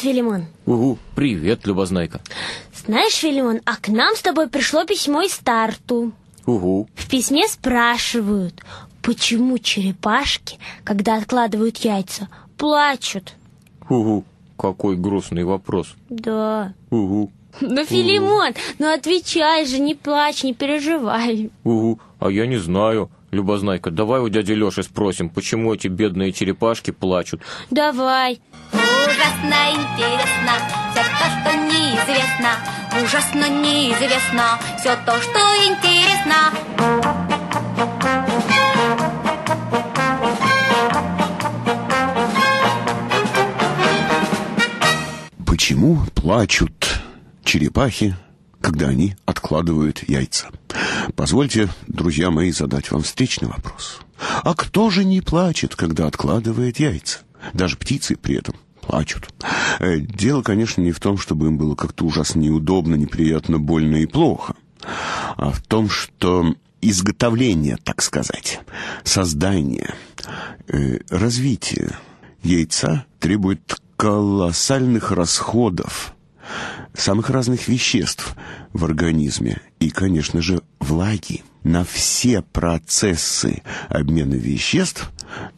Филимон. Угу, привет, Любознайка. Знаешь, Филимон, а к нам с тобой пришло письмо из Тарту. Угу. В письме спрашивают, почему черепашки, когда откладывают яйца, плачут. Угу. Какой грустный вопрос. Да. Угу. Ну, Филимон, ну отвечай же, не плачь, не переживай. Угу. А я не знаю. Любознайка, давай у дяди Лёши спросим, почему эти бедные черепашки плачут. Давай. Ужасно интересно все то, что неизвестно. Ужасно неизвестно все то, что интересно. Почему плачут черепахи, когда они откладывают яйца? Позвольте, друзья мои, задать вам встречный вопрос. А кто же не плачет, когда откладывает яйца? Даже птицы при этом плачут. Э, Дело, конечно, не в том, чтобы им было как-то ужасно неудобно, неприятно, больно и плохо, а в том, что изготовление, так сказать, создание, э, развитие яйца требует колоссальных расходов самых разных веществ в организме и, конечно же, влаги на все процессы обмена веществ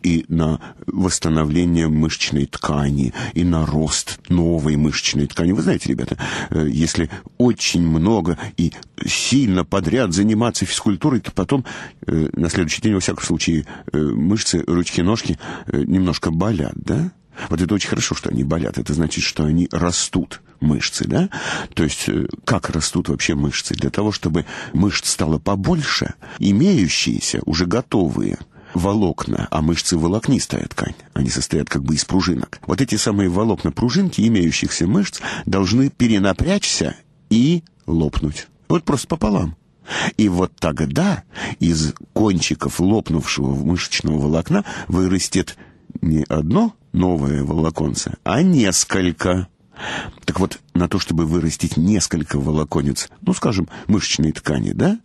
и на восстановление мышечной ткани, и на рост новой мышечной ткани. Вы знаете, ребята, э, если очень много и сильно подряд заниматься физкультурой, то потом э, на следующий день, во всяком случае, э, мышцы, ручки, ножки немножко болят, да? Вот это очень хорошо, что они болят. Это значит, что они растут, мышцы, да? То есть, э, как растут вообще мышцы? Для того, чтобы мышц стало побольше, имеющиеся, уже готовые, волокна, а мышцы волокнистая ткань. Они состоят как бы из пружинок. Вот эти самые волокна пружинки имеющихся мышц должны перенапрячься и лопнуть. Вот просто пополам. И вот тогда из кончиков лопнувшего мышечного волокна вырастет не одно новое волоконце, а несколько. Так вот, на то, чтобы вырастить несколько волоконец, ну, скажем, мышечной ткани, да,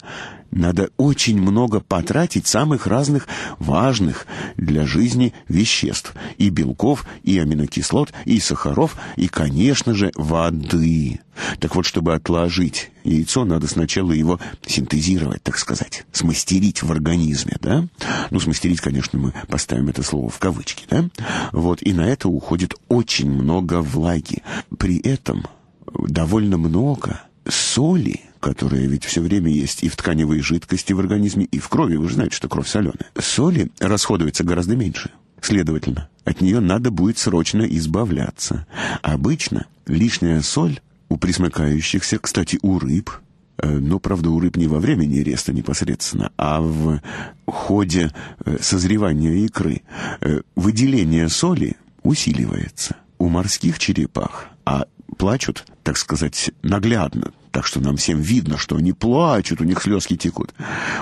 надо очень много потратить самых разных важных для жизни веществ. И белков, и аминокислот, и сахаров, и, конечно же, воды. Так вот, чтобы отложить яйцо, надо сначала его синтезировать, так сказать, смастерить в организме, да? Ну, смастерить, конечно, мы поставим это слово в кавычки, да? Вот, и на это уходит очень много влаги. При этом довольно много соли, которая ведь все время есть и в тканевой жидкости в организме, и в крови. Вы же знаете, что кровь соленая. Соли расходуется гораздо меньше. Следовательно, от нее надо будет срочно избавляться. Обычно лишняя соль у присмыкающихся, кстати, у рыб, э, но, правда, у рыб не во время нереста непосредственно, а в ходе э, созревания икры, э, выделение соли усиливается. У морских черепах, а плачут, так сказать, наглядно, так что нам всем видно, что они плачут, у них слезки текут.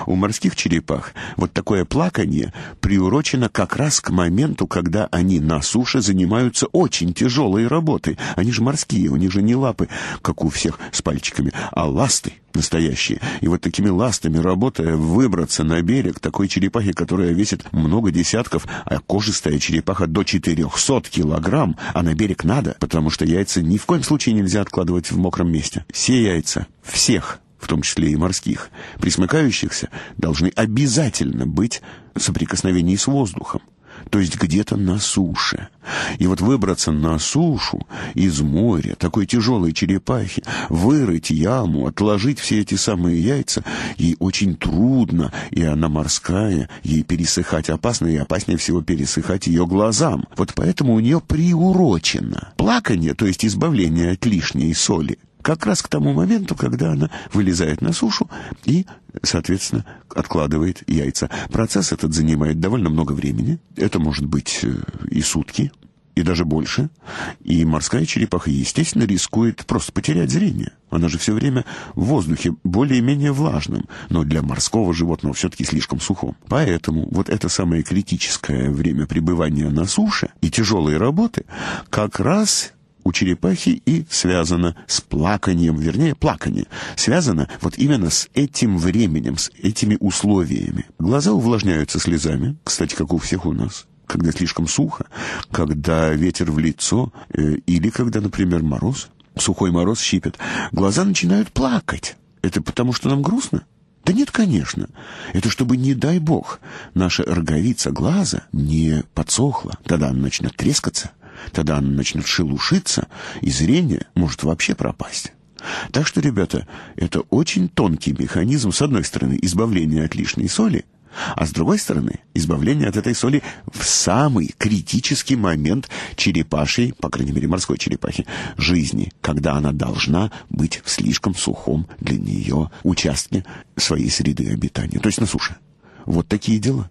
У морских черепах вот такое плакание приурочено как раз к моменту, когда они на суше занимаются очень тяжелой работой. Они же морские, у них же не лапы, как у всех с пальчиками, а ласты настоящие. И вот такими ластами работая, выбраться на берег такой черепахи, которая весит много десятков, а кожистая черепаха до 400 килограмм, а на берег надо, потому что яйца ни в коем случае нельзя откладывать в мокром месте. Все яйца, всех, в том числе и морских, присмыкающихся, должны обязательно быть в соприкосновении с воздухом то есть где-то на суше. И вот выбраться на сушу из моря, такой тяжелой черепахи, вырыть яму, отложить все эти самые яйца, ей очень трудно, и она морская, ей пересыхать опасно, и опаснее всего пересыхать ее глазам. Вот поэтому у нее приурочено плакание, то есть избавление от лишней соли, как раз к тому моменту, когда она вылезает на сушу и, соответственно, откладывает яйца. Процесс этот занимает довольно много времени. Это может быть э, и сутки, и даже больше. И морская черепаха, естественно, рискует просто потерять зрение. Она же все время в воздухе более-менее влажном, но для морского животного все-таки слишком сухом. Поэтому вот это самое критическое время пребывания на суше и тяжелые работы как раз у черепахи и связано с плаканием, вернее, плакание, связано вот именно с этим временем, с этими условиями. Глаза увлажняются слезами, кстати, как у всех у нас. когда слишком сухо, когда ветер в лицо э, или когда, например, мороз, сухой мороз щипет, глаза начинают плакать. Это потому, что нам грустно? Да нет, конечно. Это чтобы, не дай бог, наша роговица глаза не подсохла. Тогда она начнет трескаться, тогда она начнет шелушиться, и зрение может вообще пропасть. Так что, ребята, это очень тонкий механизм, с одной стороны, избавления от лишней соли, а с другой стороны, избавление от этой соли в самый критический момент черепашьей, по крайней мере морской черепахи, жизни, когда она должна быть в слишком сухом для нее участке своей среды обитания, то есть на суше. Вот такие дела.